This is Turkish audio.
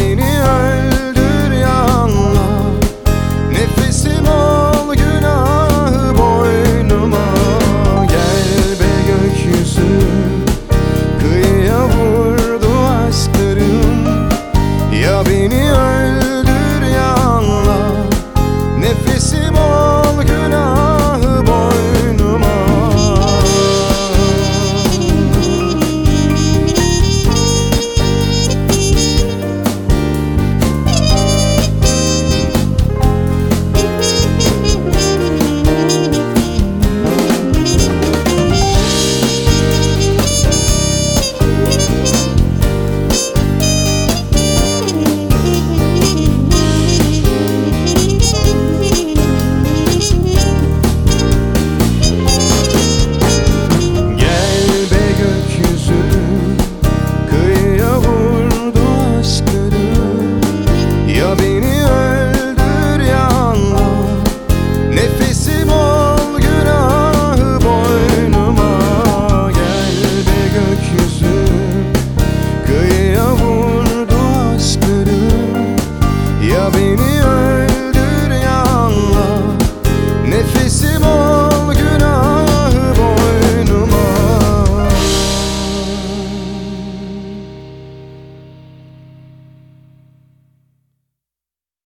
beni öyle